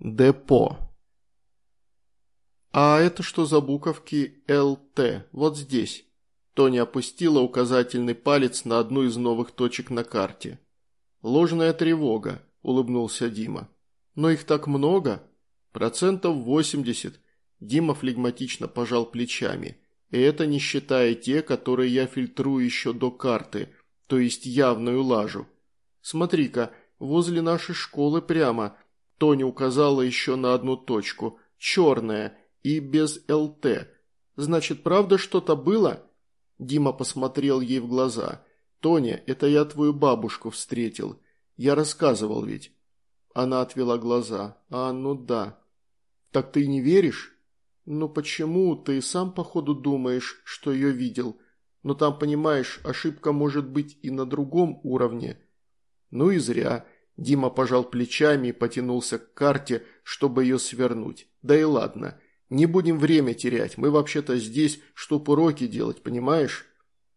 Депо. «А это что за буковки ЛТ? Вот здесь?» Тони опустила указательный палец на одну из новых точек на карте. «Ложная тревога», – улыбнулся Дима. «Но их так много?» «Процентов восемьдесят». Дима флегматично пожал плечами. «И это не считая те, которые я фильтрую еще до карты, то есть явную лажу. Смотри-ка, возле нашей школы прямо, Тони указала еще на одну точку. Черная и без ЛТ. Значит, правда что-то было? Дима посмотрел ей в глаза. «Тоня, это я твою бабушку встретил. Я рассказывал ведь». Она отвела глаза. «А, ну да». «Так ты не веришь?» «Ну почему? Ты сам, походу, думаешь, что ее видел. Но там, понимаешь, ошибка может быть и на другом уровне». «Ну и зря. Дима пожал плечами и потянулся к карте, чтобы ее свернуть. Да и ладно. Не будем время терять, мы вообще-то здесь, чтоб уроки делать, понимаешь?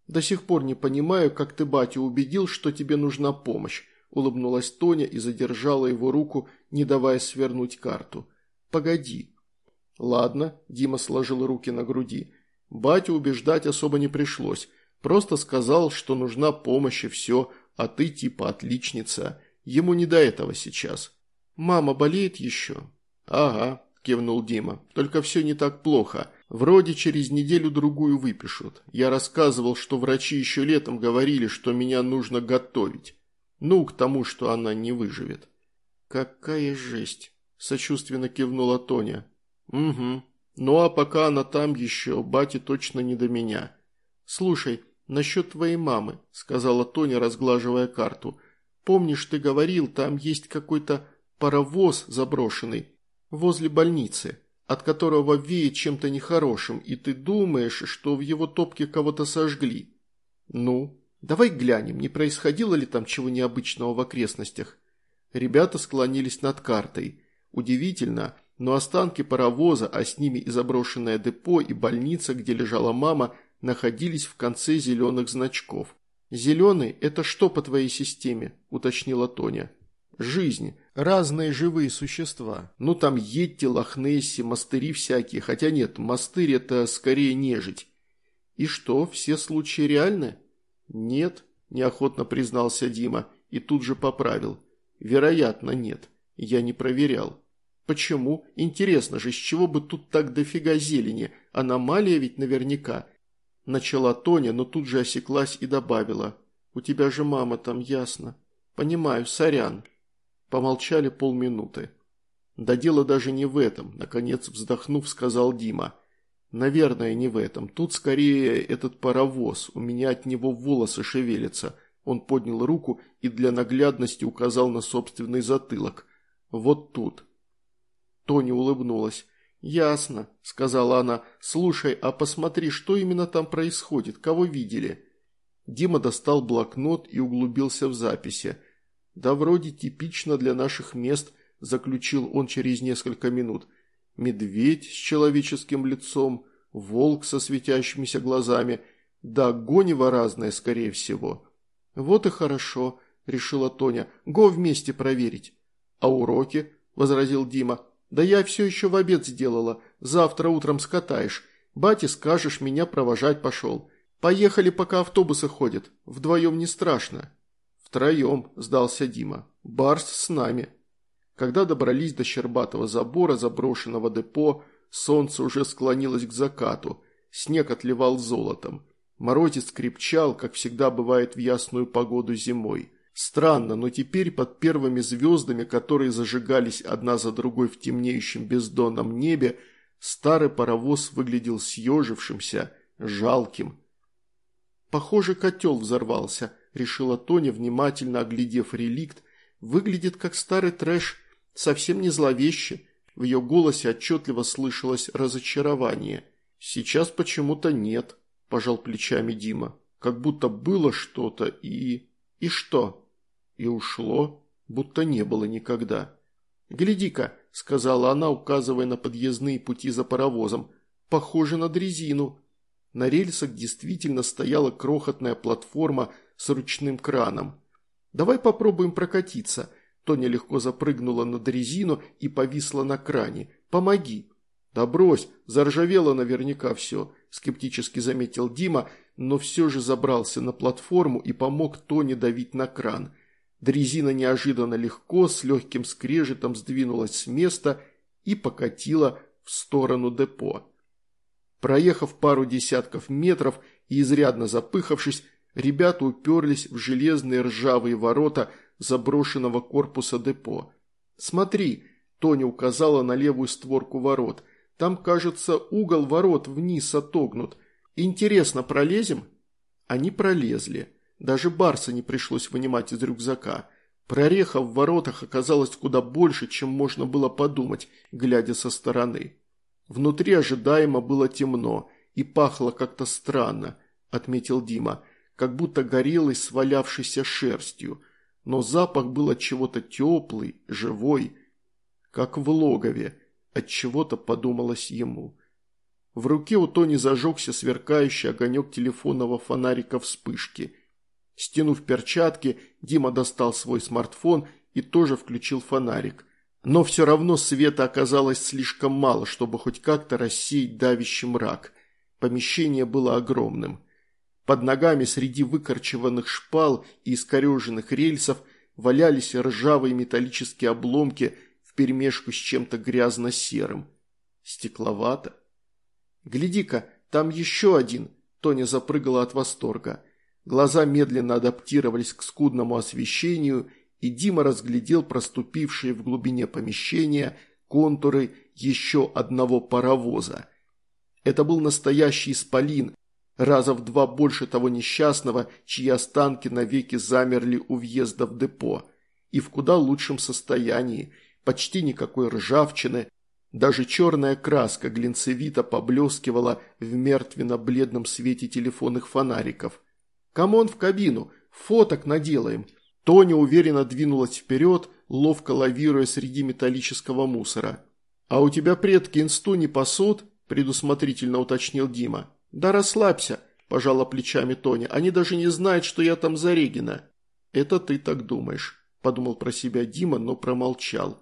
До сих пор не понимаю, как ты батю убедил, что тебе нужна помощь, улыбнулась Тоня и задержала его руку, не давая свернуть карту. Погоди. Ладно, Дима сложил руки на груди. Батю убеждать особо не пришлось. Просто сказал, что нужна помощь и все, а ты типа отличница. Ему не до этого сейчас. Мама болеет еще?» «Ага», – кивнул Дима. «Только все не так плохо. Вроде через неделю-другую выпишут. Я рассказывал, что врачи еще летом говорили, что меня нужно готовить. Ну, к тому, что она не выживет». «Какая жесть!» – сочувственно кивнула Тоня. «Угу. Ну а пока она там еще, бате точно не до меня». «Слушай, насчет твоей мамы», – сказала Тоня, разглаживая карту – Помнишь, ты говорил, там есть какой-то паровоз заброшенный возле больницы, от которого веет чем-то нехорошим, и ты думаешь, что в его топке кого-то сожгли. Ну, давай глянем, не происходило ли там чего необычного в окрестностях. Ребята склонились над картой. Удивительно, но останки паровоза, а с ними и заброшенное депо, и больница, где лежала мама, находились в конце зеленых значков. «Зеленый – это что по твоей системе?» – уточнила Тоня. «Жизнь. Разные живые существа. Ну там Йетти, Лохнесси, мастыри всякие. Хотя нет, мастырь – это скорее нежить». «И что, все случаи реальны?» «Нет», – неохотно признался Дима и тут же поправил. «Вероятно, нет. Я не проверял». «Почему? Интересно же, с чего бы тут так дофига зелени? Аномалия ведь наверняка. Начала Тоня, но тут же осеклась и добавила. «У тебя же мама там, ясно». «Понимаю, сорян». Помолчали полминуты. «Да дело даже не в этом», – наконец вздохнув, сказал Дима. «Наверное, не в этом. Тут скорее этот паровоз. У меня от него волосы шевелятся». Он поднял руку и для наглядности указал на собственный затылок. «Вот тут». Тоня улыбнулась. «Ясно», – сказала она. «Слушай, а посмотри, что именно там происходит, кого видели?» Дима достал блокнот и углубился в записи. «Да вроде типично для наших мест», – заключил он через несколько минут. «Медведь с человеческим лицом, волк со светящимися глазами. Да, гонево разное, скорее всего». «Вот и хорошо», – решила Тоня. «Го вместе проверить». «А уроки?» – возразил Дима. «Да я все еще в обед сделала. Завтра утром скатаешь. Бате скажешь, меня провожать пошел. Поехали, пока автобусы ходят. Вдвоем не страшно». «Втроем», – сдался Дима. «Барс с нами». Когда добрались до щербатого забора заброшенного депо, солнце уже склонилось к закату. Снег отливал золотом. Морозец крепчал, как всегда бывает в ясную погоду зимой. Странно, но теперь под первыми звездами, которые зажигались одна за другой в темнеющем бездонном небе, старый паровоз выглядел съежившимся, жалким. «Похоже, котел взорвался», – решила Тоня, внимательно оглядев реликт. «Выглядит как старый трэш, совсем не зловеще». В ее голосе отчетливо слышалось разочарование. «Сейчас почему-то нет», – пожал плечами Дима. «Как будто было что-то и...» «И что?» И ушло, будто не было никогда. «Гляди-ка», – сказала она, указывая на подъездные пути за паровозом, – «похоже на дрезину». На рельсах действительно стояла крохотная платформа с ручным краном. «Давай попробуем прокатиться». Тоня легко запрыгнула на дрезину и повисла на кране. «Помоги!» «Да брось, заржавело наверняка все», – скептически заметил Дима, но все же забрался на платформу и помог Тоне давить на кран. Дрезина неожиданно легко, с легким скрежетом сдвинулась с места и покатила в сторону депо. Проехав пару десятков метров и изрядно запыхавшись, ребята уперлись в железные ржавые ворота заброшенного корпуса депо. «Смотри», – Тоня указала на левую створку ворот, – «там, кажется, угол ворот вниз отогнут. Интересно, пролезем?» Они пролезли. Даже Барса не пришлось вынимать из рюкзака. Прореха в воротах оказалась куда больше, чем можно было подумать, глядя со стороны. Внутри ожидаемо было темно и пахло как-то странно, отметил Дима, как будто горелой свалявшейся шерстью, но запах был от чего-то теплый, живой, как в логове, от чего-то подумалось ему. В руке у Тони зажегся сверкающий огонек телефонного фонарика вспышки – Стянув перчатки, Дима достал свой смартфон и тоже включил фонарик. Но все равно света оказалось слишком мало, чтобы хоть как-то рассеять давящий мрак. Помещение было огромным. Под ногами среди выкорчеванных шпал и искореженных рельсов валялись ржавые металлические обломки вперемешку с чем-то грязно-серым. Стекловато. «Гляди-ка, там еще один!» Тоня запрыгала от восторга. Глаза медленно адаптировались к скудному освещению, и Дима разглядел проступившие в глубине помещения контуры еще одного паровоза. Это был настоящий исполин, раза в два больше того несчастного, чьи останки навеки замерли у въезда в депо, и в куда лучшем состоянии, почти никакой ржавчины, даже черная краска глинцевито поблескивала в мертвенно-бледном свете телефонных фонариков – «Come on в кабину, фоток наделаем». Тоня уверенно двинулась вперед, ловко лавируя среди металлического мусора. «А у тебя предки инсту не пасут?» – предусмотрительно уточнил Дима. «Да расслабься», – пожала плечами Тоня. «Они даже не знают, что я там зарегина». «Это ты так думаешь», – подумал про себя Дима, но промолчал.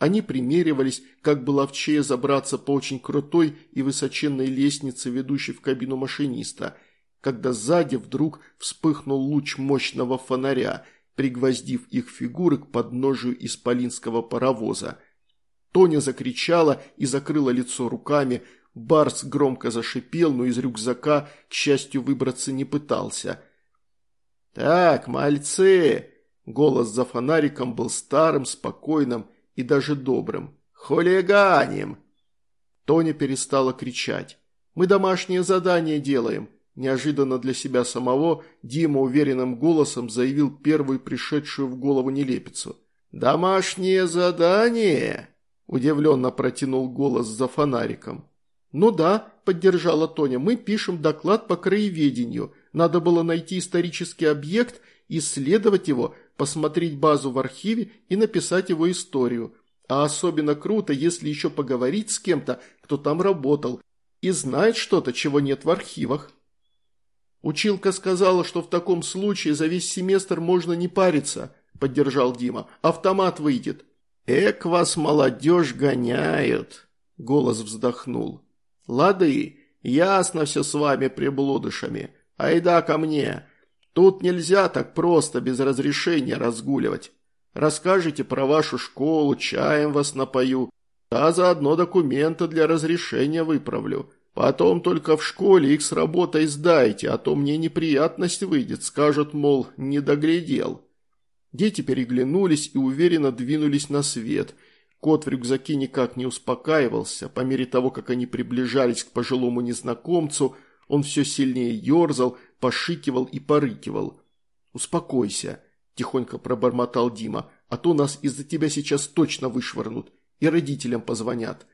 Они примеривались, как бы ловчее забраться по очень крутой и высоченной лестнице, ведущей в кабину машиниста – когда сзади вдруг вспыхнул луч мощного фонаря, пригвоздив их фигуры к подножию исполинского паровоза. Тоня закричала и закрыла лицо руками, Барс громко зашипел, но из рюкзака, к счастью, выбраться не пытался. «Так, мальцы!» Голос за фонариком был старым, спокойным и даже добрым. «Хулиганим!» Тоня перестала кричать. «Мы домашнее задание делаем», Неожиданно для себя самого Дима уверенным голосом заявил первую пришедшую в голову нелепицу. «Домашнее задание?» – удивленно протянул голос за фонариком. «Ну да», – поддержала Тоня, – «мы пишем доклад по краеведению. Надо было найти исторический объект, исследовать его, посмотреть базу в архиве и написать его историю. А особенно круто, если еще поговорить с кем-то, кто там работал, и знает что-то, чего нет в архивах». «Училка сказала, что в таком случае за весь семестр можно не париться», – поддержал Дима. «Автомат выйдет». «Эк вас, молодежь, гоняют», – голос вздохнул. «Лады, ясно все с вами, приблудышами. Айда ко мне. Тут нельзя так просто, без разрешения разгуливать. Расскажите про вашу школу, чаем вас напою, а заодно документы для разрешения выправлю». Потом только в школе их с работой сдайте, а то мне неприятность выйдет, скажут, мол, не доглядел». Дети переглянулись и уверенно двинулись на свет. Кот в рюкзаке никак не успокаивался. По мере того, как они приближались к пожилому незнакомцу, он все сильнее ерзал, пошикивал и порыкивал. «Успокойся», – тихонько пробормотал Дима, – «а то нас из-за тебя сейчас точно вышвырнут и родителям позвонят».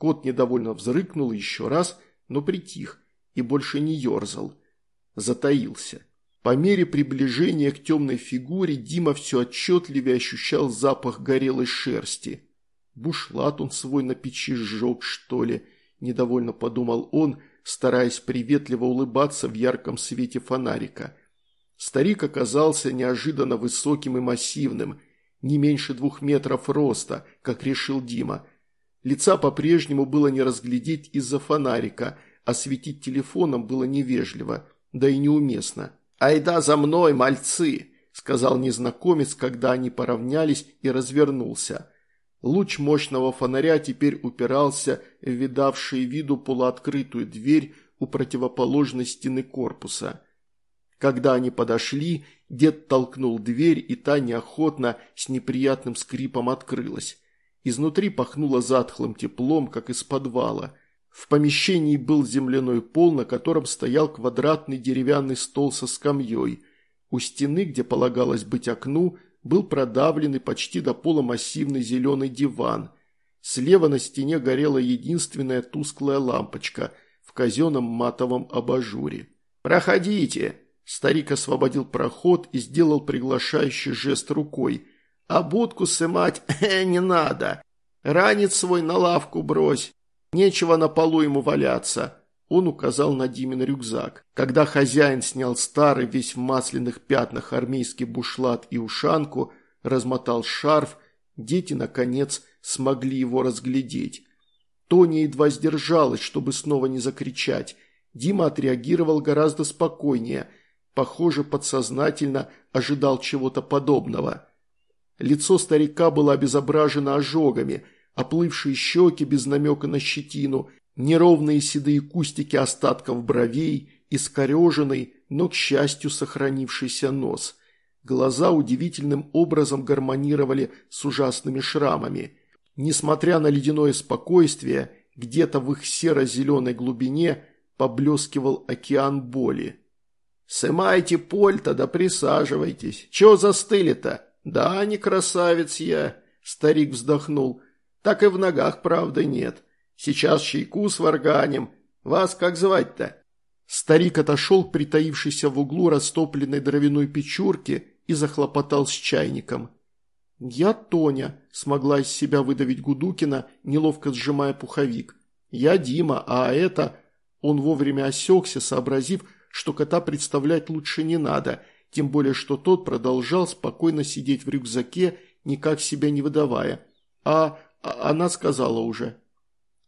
Кот недовольно взрыкнул еще раз, но притих и больше не ерзал. Затаился. По мере приближения к темной фигуре Дима все отчетливее ощущал запах горелой шерсти. Бушлат он свой на печи сжег, что ли, недовольно подумал он, стараясь приветливо улыбаться в ярком свете фонарика. Старик оказался неожиданно высоким и массивным. не меньше двух метров роста, как решил Дима. Лица по-прежнему было не разглядеть из-за фонарика, а светить телефоном было невежливо, да и неуместно. «Айда за мной, мальцы!» – сказал незнакомец, когда они поравнялись и развернулся. Луч мощного фонаря теперь упирался в видавшие виду полуоткрытую дверь у противоположной стены корпуса. Когда они подошли, дед толкнул дверь, и та неохотно с неприятным скрипом открылась. Изнутри пахнуло затхлым теплом, как из подвала. В помещении был земляной пол, на котором стоял квадратный деревянный стол со скамьей. У стены, где полагалось быть окну, был продавленный почти до пола массивный зеленый диван. Слева на стене горела единственная тусклая лампочка в казенном матовом абажуре. «Проходите!» Старик освободил проход и сделал приглашающий жест рукой. «А будку сымать э, не надо. Ранец свой на лавку брось. Нечего на полу ему валяться». Он указал на Димин рюкзак. Когда хозяин снял старый, весь в масляных пятнах армейский бушлат и ушанку, размотал шарф, дети, наконец, смогли его разглядеть. Тоня едва сдержалась, чтобы снова не закричать. Дима отреагировал гораздо спокойнее. Похоже, подсознательно ожидал чего-то подобного. Лицо старика было обезображено ожогами, оплывшие щеки без намека на щетину – неровные седые кустики остатков бровей, искореженный, но, к счастью, сохранившийся нос. Глаза удивительным образом гармонировали с ужасными шрамами. Несмотря на ледяное спокойствие, где-то в их серо-зеленой глубине поблескивал океан боли. «Сымайте польта, да присаживайтесь. Чего застыли-то?» «Да, не красавец я», – старик вздохнул. «Так и в ногах правды нет. Сейчас чайку сварганим. Вас как звать-то?» Старик отошел к притаившейся в углу растопленной дровяной печурке и захлопотал с чайником. «Я Тоня», – смогла из себя выдавить Гудукина, неловко сжимая пуховик. «Я Дима, а это...» Он вовремя осекся, сообразив, что кота представлять лучше не надо, тем более что тот продолжал спокойно сидеть в рюкзаке, никак себя не выдавая. А, а она сказала уже.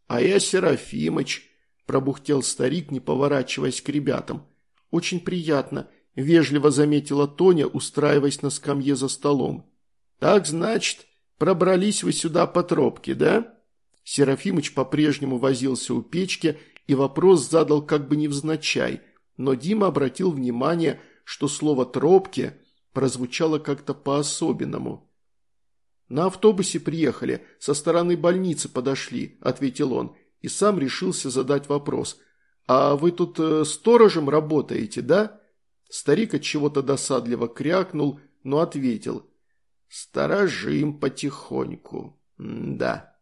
«А я Серафимыч», – пробухтел старик, не поворачиваясь к ребятам. «Очень приятно», – вежливо заметила Тоня, устраиваясь на скамье за столом. «Так, значит, пробрались вы сюда по тропке, да?» Серафимыч по-прежнему возился у печки и вопрос задал как бы невзначай, но Дима обратил внимание, что слово «тропки» прозвучало как-то по-особенному. «На автобусе приехали, со стороны больницы подошли», – ответил он, и сам решился задать вопрос. «А вы тут э, сторожем работаете, да?» Старик от чего-то досадливо крякнул, но ответил. «Сторожим потихоньку, М да».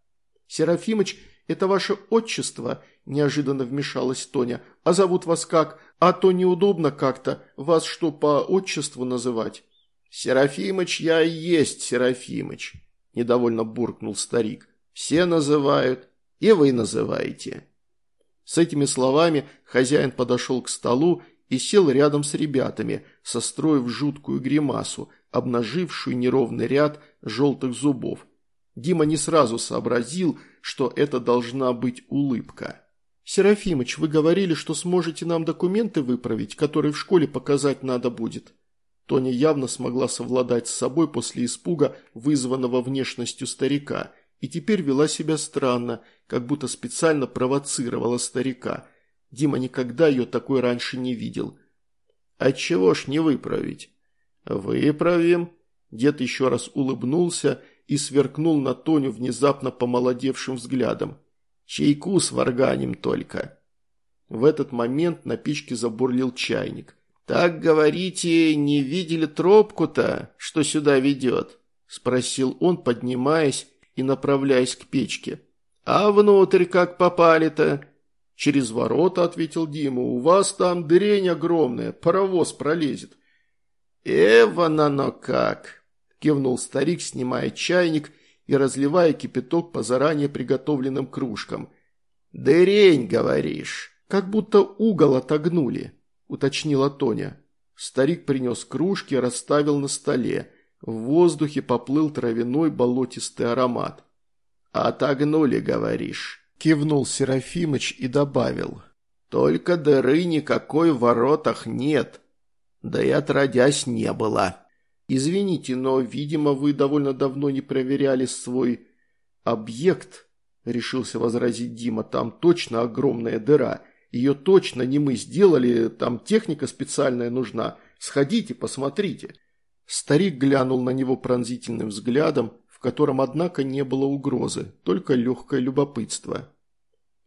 «Серафимыч, это ваше отчество?» – неожиданно вмешалась Тоня. «А зовут вас как? А то неудобно как-то. Вас что, по отчеству называть?» «Серафимыч я и есть Серафимыч», – недовольно буркнул старик. «Все называют, и вы называете». С этими словами хозяин подошел к столу и сел рядом с ребятами, состроив жуткую гримасу, обнажившую неровный ряд желтых зубов. Дима не сразу сообразил, что это должна быть улыбка. «Серафимыч, вы говорили, что сможете нам документы выправить, которые в школе показать надо будет», Тоня явно смогла совладать с собой после испуга, вызванного внешностью старика, и теперь вела себя странно, как будто специально провоцировала старика. Дима никогда ее такой раньше не видел. «А чего ж не выправить?» «Выправим». Дед еще раз улыбнулся и сверкнул на Тоню внезапно помолодевшим взглядом. «Чайку с варганем только». В этот момент на печке забурлил чайник. «Так, говорите, не видели тропку-то, что сюда ведет?» – спросил он, поднимаясь и направляясь к печке. «А внутрь как попали-то?» «Через ворота», – ответил Дима. «У вас там дрень огромная, паровоз пролезет». «Эван оно как!» – кивнул старик, снимая чайник и разливая кипяток по заранее приготовленным кружкам. «Дырень, говоришь?» «Как будто угол отогнули» уточнила Тоня. Старик принес кружки, расставил на столе. В воздухе поплыл травяной болотистый аромат. «Отогнули, говоришь?» – кивнул Серафимыч и добавил. «Только дыры никакой в воротах нет. Да и отродясь не было. Извините, но, видимо, вы довольно давно не проверяли свой объект», – решился возразить Дима. «Там точно огромная дыра. Ее точно не мы сделали, там техника специальная нужна. Сходите, посмотрите». Старик глянул на него пронзительным взглядом, в котором, однако, не было угрозы, только легкое любопытство.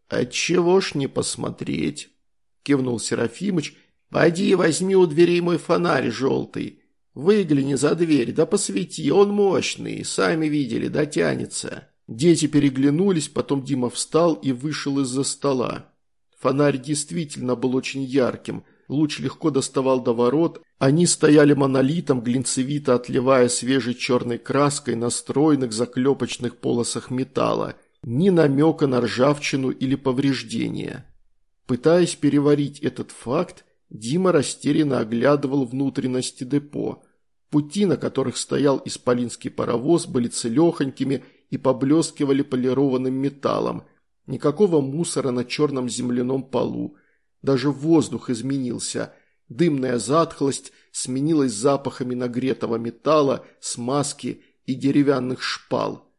«Отчего ж не посмотреть?» – кивнул Серафимыч. «Пойди возьми у дверей мой фонарь желтый. Выгляни за дверь, да посвети, он мощный, сами видели, дотянется». Дети переглянулись, потом Дима встал и вышел из-за стола. Фонарь действительно был очень ярким, луч легко доставал до ворот, они стояли монолитом, глинцевито отливая свежей черной краской на стройных заклепочных полосах металла, ни намека на ржавчину или повреждения. Пытаясь переварить этот факт, Дима растерянно оглядывал внутренности депо. Пути, на которых стоял исполинский паровоз, были целехонькими и поблескивали полированным металлом. Никакого мусора на черном земляном полу. Даже воздух изменился. Дымная затхлость сменилась запахами нагретого металла, смазки и деревянных шпал.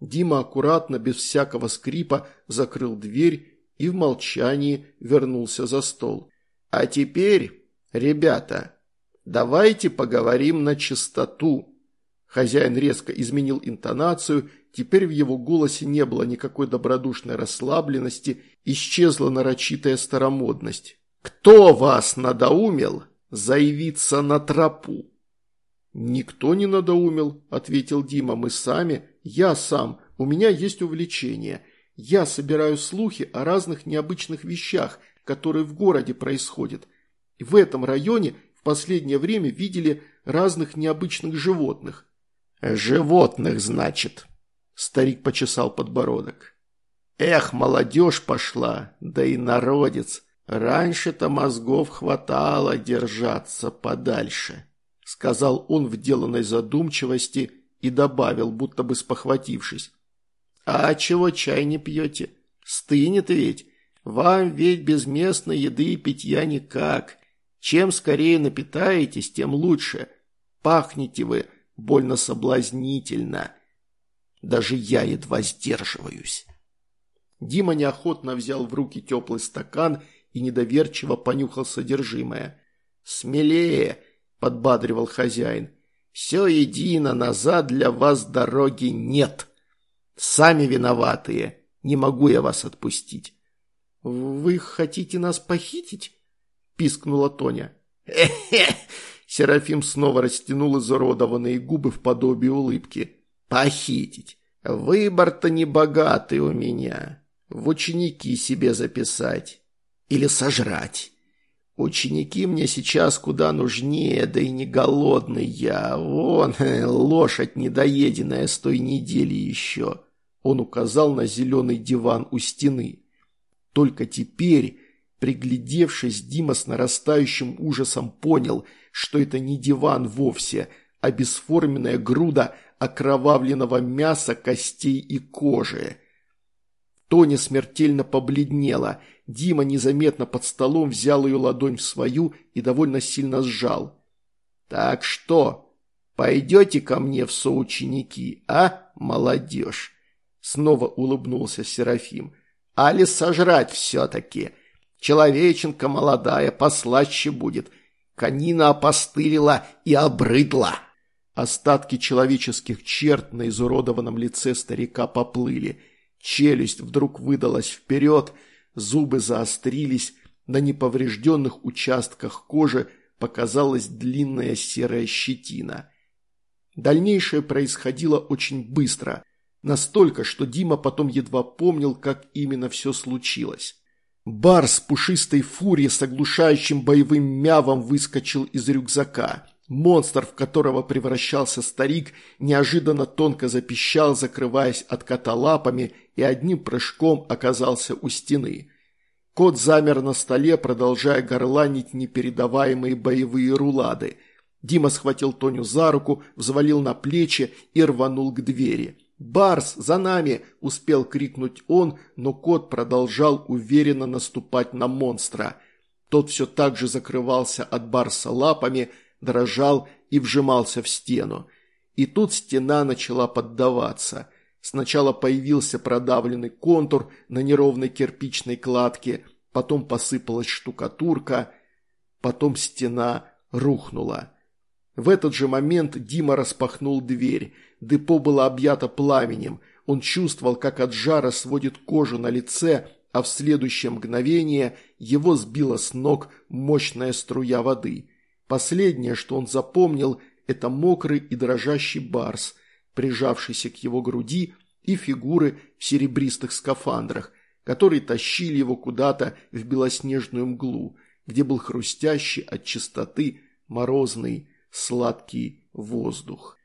Дима аккуратно, без всякого скрипа, закрыл дверь и в молчании вернулся за стол. «А теперь, ребята, давайте поговорим на чистоту». Хозяин резко изменил интонацию Теперь в его голосе не было никакой добродушной расслабленности, исчезла нарочитая старомодность. «Кто вас надоумел заявиться на тропу?» «Никто не надоумел», – ответил Дима, – «мы сами, я сам, у меня есть увлечение. Я собираю слухи о разных необычных вещах, которые в городе происходят. И в этом районе в последнее время видели разных необычных животных». «Животных, значит», Старик почесал подбородок. Эх, молодежь пошла, да и народец. Раньше-то мозгов хватало держаться подальше, сказал он в деланной задумчивости и добавил, будто бы спохватившись. А чего чай не пьете? Стынет ведь. Вам ведь без местной еды и питья никак. Чем скорее напитаетесь, тем лучше. Пахнете вы больно соблазнительно. Даже я едва сдерживаюсь. Дима неохотно взял в руки теплый стакан и недоверчиво понюхал содержимое. «Смелее!» – подбадривал хозяин. «Все едино, назад для вас дороги нет. Сами виноватые, не могу я вас отпустить». «Вы хотите нас похитить?» – пискнула Тоня. «Хе-хе!» Серафим снова растянул изуродованные губы в подобие улыбки. Похитить. Выбор-то не богатый у меня. В ученики себе записать. Или сожрать. Ученики мне сейчас куда нужнее, да и не голодный я. Вон, лошадь недоеденная с той недели еще. Он указал на зеленый диван у стены. Только теперь, приглядевшись, Дима с нарастающим ужасом понял, что это не диван вовсе, а бесформенная груда окровавленного мяса, костей и кожи. Тоня смертельно побледнела. Дима незаметно под столом взял ее ладонь в свою и довольно сильно сжал. «Так что, пойдете ко мне в соученики, а, молодежь?» Снова улыбнулся Серафим. «Али сожрать все-таки? Человеченка молодая послаще будет. Конина опостылила и обрыдла». Остатки человеческих черт на изуродованном лице старика поплыли. Челюсть вдруг выдалась вперед, зубы заострились, на неповрежденных участках кожи показалась длинная серая щетина. Дальнейшее происходило очень быстро, настолько, что Дима потом едва помнил, как именно все случилось. Бар с пушистой фурией с оглушающим боевым мявом выскочил из рюкзака – Монстр, в которого превращался старик, неожиданно тонко запищал, закрываясь от кота лапами, и одним прыжком оказался у стены. Кот замер на столе, продолжая горланить непередаваемые боевые рулады. Дима схватил Тоню за руку, взвалил на плечи и рванул к двери. «Барс, за нами!» – успел крикнуть он, но кот продолжал уверенно наступать на монстра. Тот все так же закрывался от Барса лапами, дрожал и вжимался в стену. И тут стена начала поддаваться. Сначала появился продавленный контур на неровной кирпичной кладке, потом посыпалась штукатурка, потом стена рухнула. В этот же момент Дима распахнул дверь. Депо было объято пламенем. Он чувствовал, как от жара сводит кожу на лице, а в следующее мгновение его сбила с ног мощная струя воды. Последнее, что он запомнил, это мокрый и дрожащий барс, прижавшийся к его груди, и фигуры в серебристых скафандрах, которые тащили его куда-то в белоснежную мглу, где был хрустящий от чистоты морозный сладкий воздух.